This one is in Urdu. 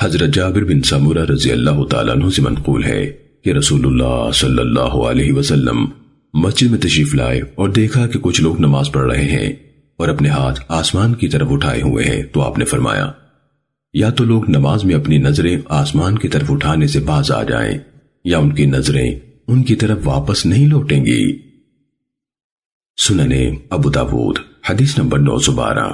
حضرت جابر بن سمورہ رضی اللہ تعالیٰ عنہ سے منقول ہے کہ رسول اللہ صلی اللہ علیہ وسلم مسجد میں تشریف لائے اور دیکھا کہ کچھ لوگ نماز پڑھ رہے ہیں اور اپنے ہاتھ آسمان کی طرف اٹھائے ہوئے ہیں تو آپ نے فرمایا، یا تو لوگ نماز میں اپنی نظریں آسمان کی طرف اٹھانے سے باز آ جائیں، یا ان کی نظریں ان کی طرف واپس نہیں لوٹیں گی۔ سننے ابو داود، حدیث نمبر نو سو بارہ۔